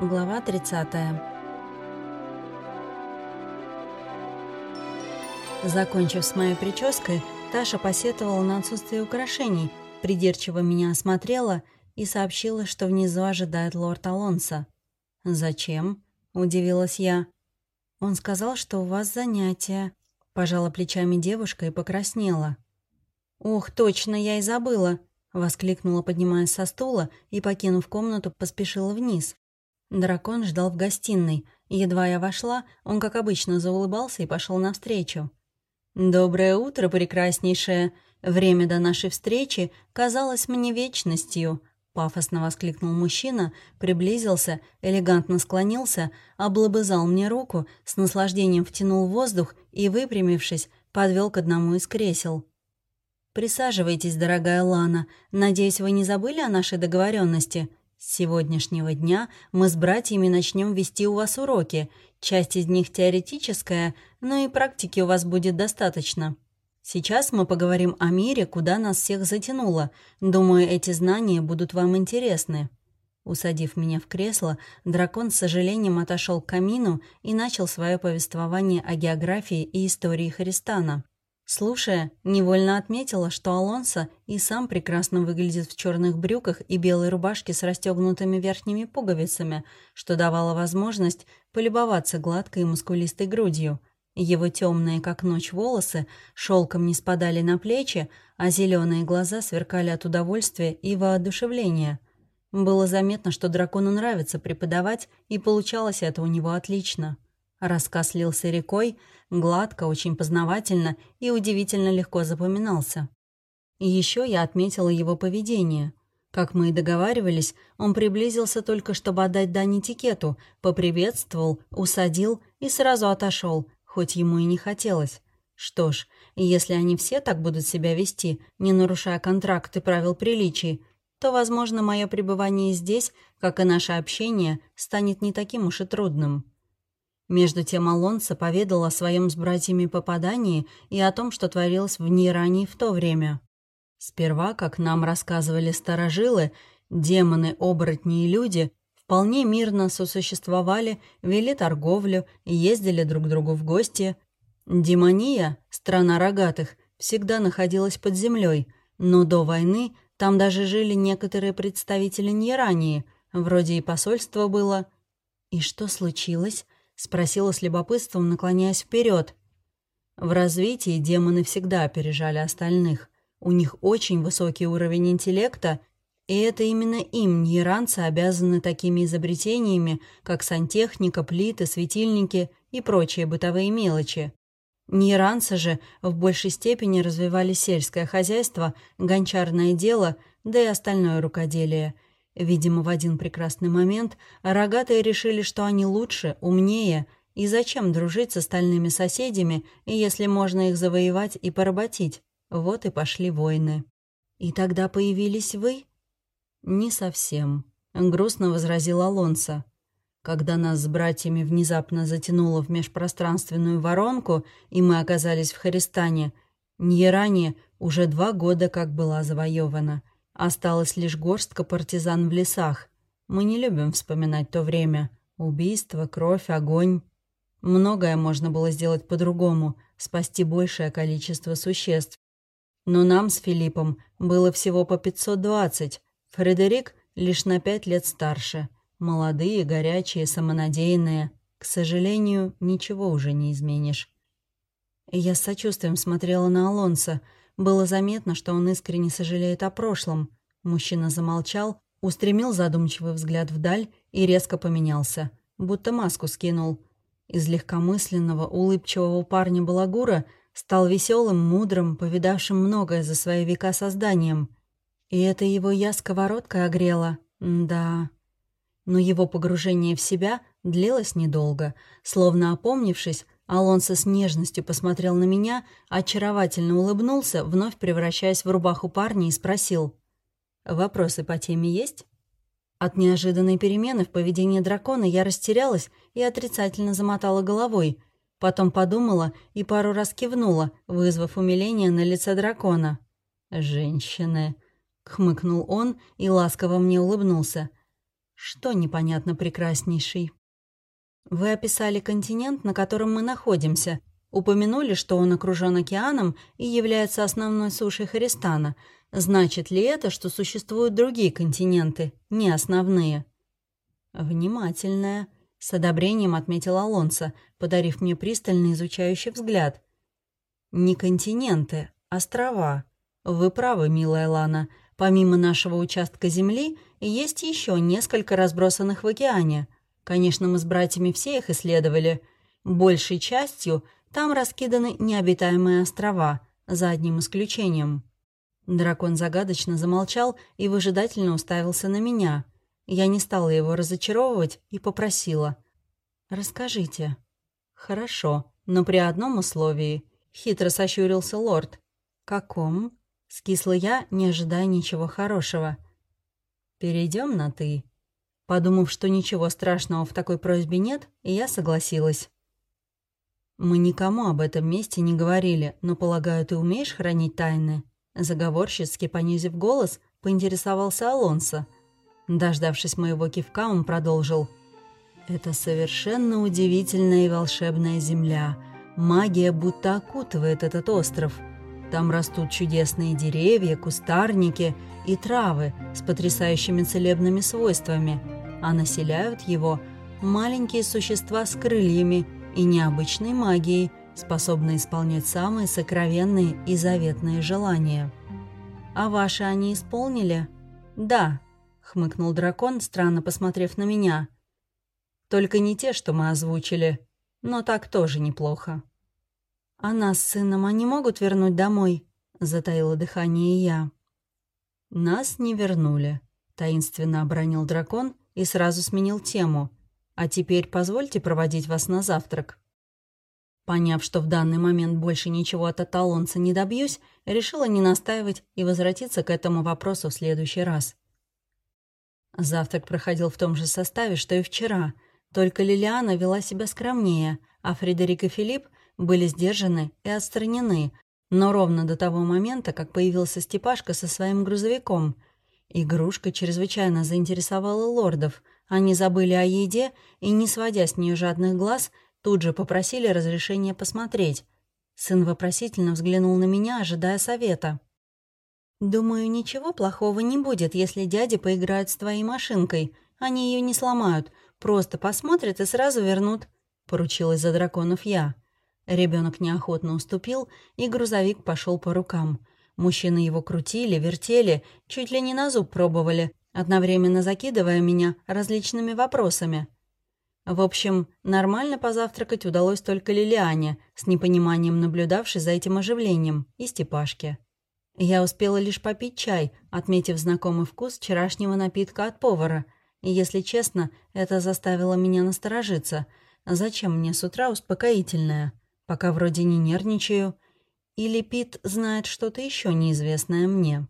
Глава 30. Закончив с моей прической, Таша посетовала на отсутствие украшений, придирчиво меня осмотрела и сообщила, что внизу ожидает лорд Алонсо. «Зачем?» — удивилась я. «Он сказал, что у вас занятия», — пожала плечами девушка и покраснела. «Ох, точно, я и забыла!» — воскликнула, поднимаясь со стула и, покинув комнату, поспешила вниз. Дракон ждал в гостиной. Едва я вошла, он, как обычно, заулыбался и пошел навстречу. «Доброе утро, прекраснейшая! Время до нашей встречи казалось мне вечностью», — пафосно воскликнул мужчина, приблизился, элегантно склонился, облобызал мне руку, с наслаждением втянул воздух и, выпрямившись, подвел к одному из кресел. «Присаживайтесь, дорогая Лана. Надеюсь, вы не забыли о нашей договоренности. С сегодняшнего дня мы с братьями начнем вести у вас уроки. Часть из них теоретическая, но и практики у вас будет достаточно. Сейчас мы поговорим о мире, куда нас всех затянуло. Думаю, эти знания будут вам интересны». Усадив меня в кресло, дракон с сожалением отошел к камину и начал свое повествование о географии и истории Христана. Слушая, невольно отметила, что Алонсо и сам прекрасно выглядит в черных брюках и белой рубашке с расстегнутыми верхними пуговицами, что давало возможность полюбоваться гладкой и мускулистой грудью. Его темные, как ночь, волосы шелком не спадали на плечи, а зеленые глаза сверкали от удовольствия и воодушевления. Было заметно, что дракону нравится преподавать, и получалось это у него отлично. Рассказ лился рекой, гладко, очень познавательно и удивительно легко запоминался. Еще я отметила его поведение. Как мы и договаривались, он приблизился только, чтобы отдать дань этикету, поприветствовал, усадил и сразу отошел, хоть ему и не хотелось. Что ж, если они все так будут себя вести, не нарушая контракт и правил приличий, то, возможно, мое пребывание здесь, как и наше общение, станет не таким уж и трудным. Между тем Алонсо поведал о своем с братьями попадании и о том, что творилось в Нейрании в то время. Сперва, как нам рассказывали старожилы, демоны, оборотни и люди вполне мирно сосуществовали, вели торговлю и ездили друг к другу в гости. Демония, страна рогатых, всегда находилась под землей, но до войны там даже жили некоторые представители Нейрании, вроде и посольство было. И что случилось? — спросила с любопытством, наклоняясь вперед. В развитии демоны всегда опережали остальных. У них очень высокий уровень интеллекта, и это именно им нейранцы обязаны такими изобретениями, как сантехника, плиты, светильники и прочие бытовые мелочи. Нейранцы же в большей степени развивали сельское хозяйство, гончарное дело, да и остальное рукоделие – Видимо, в один прекрасный момент рогатые решили, что они лучше, умнее, и зачем дружить с остальными соседями, если можно их завоевать и поработить. Вот и пошли войны. «И тогда появились вы?» «Не совсем», — грустно возразил Алонсо. Когда нас с братьями внезапно затянуло в межпространственную воронку, и мы оказались в Харистане, Ньеране уже два года как была завоевана — Осталась лишь горстка партизан в лесах. Мы не любим вспоминать то время. Убийство, кровь, огонь. Многое можно было сделать по-другому, спасти большее количество существ. Но нам с Филиппом было всего по 520. Фредерик лишь на пять лет старше. Молодые, горячие, самонадеянные. К сожалению, ничего уже не изменишь. Я с сочувствием смотрела на Алонса — было заметно, что он искренне сожалеет о прошлом. Мужчина замолчал, устремил задумчивый взгляд вдаль и резко поменялся, будто маску скинул. Из легкомысленного, улыбчивого парня Балагура стал веселым, мудрым, повидавшим многое за свои века созданием. И это его я сковородкой огрела. да. Но его погружение в себя длилось недолго. Словно опомнившись, Алонсо с нежностью посмотрел на меня, очаровательно улыбнулся, вновь превращаясь в рубаху парня и спросил. «Вопросы по теме есть?» От неожиданной перемены в поведении дракона я растерялась и отрицательно замотала головой. Потом подумала и пару раз кивнула, вызвав умиление на лице дракона. «Женщины!» — хмыкнул он и ласково мне улыбнулся. Что непонятно прекраснейший? Вы описали континент, на котором мы находимся. Упомянули, что он окружен океаном и является основной сушей Харистана. Значит ли это, что существуют другие континенты, не основные? Внимательная. С одобрением отметил Алонсо, подарив мне пристальный изучающий взгляд. Не континенты, острова. Вы правы, милая Лана. Помимо нашего участка Земли, есть еще несколько разбросанных в океане. Конечно, мы с братьями все их исследовали. Большей частью там раскиданы необитаемые острова, за одним исключением. Дракон загадочно замолчал и выжидательно уставился на меня. Я не стала его разочаровывать и попросила. «Расскажите». «Хорошо, но при одном условии», — хитро сощурился лорд. «Каком?» Скисла я, не ожидая ничего хорошего. «Перейдем на «ты». Подумав, что ничего страшного в такой просьбе нет, я согласилась. «Мы никому об этом месте не говорили, но, полагаю, ты умеешь хранить тайны?» Заговорщицки, понизив голос, поинтересовался Алонсо. Дождавшись моего кивка, он продолжил. «Это совершенно удивительная и волшебная земля. Магия будто окутывает этот остров. Там растут чудесные деревья, кустарники и травы с потрясающими целебными свойствами, а населяют его маленькие существа с крыльями и необычной магией, способные исполнять самые сокровенные и заветные желания. «А ваши они исполнили?» «Да», — хмыкнул дракон, странно посмотрев на меня. «Только не те, что мы озвучили, но так тоже неплохо». «А нас с сыном они могут вернуть домой?» — затаило дыхание я. «Нас не вернули», — таинственно обронил дракон и сразу сменил тему. «А теперь позвольте проводить вас на завтрак». Поняв, что в данный момент больше ничего от аталонца не добьюсь, решила не настаивать и возвратиться к этому вопросу в следующий раз. Завтрак проходил в том же составе, что и вчера, только Лилиана вела себя скромнее, а Фредерик и Филипп были сдержаны и отстранены, но ровно до того момента, как появился Степашка со своим грузовиком. Игрушка чрезвычайно заинтересовала лордов. Они забыли о еде и, не сводя с нее жадных глаз, тут же попросили разрешения посмотреть. Сын вопросительно взглянул на меня, ожидая совета. «Думаю, ничего плохого не будет, если дядя поиграет с твоей машинкой. Они ее не сломают, просто посмотрят и сразу вернут», — поручилась за драконов я. Ребенок неохотно уступил, и грузовик пошел по рукам. Мужчины его крутили, вертели, чуть ли не на зуб пробовали, одновременно закидывая меня различными вопросами. В общем, нормально позавтракать удалось только Лилиане, с непониманием наблюдавшей за этим оживлением, и Степашке. Я успела лишь попить чай, отметив знакомый вкус вчерашнего напитка от повара, и, если честно, это заставило меня насторожиться. Зачем мне с утра успокоительное? Пока вроде не нервничаю. Или Пит знает что-то еще неизвестное мне.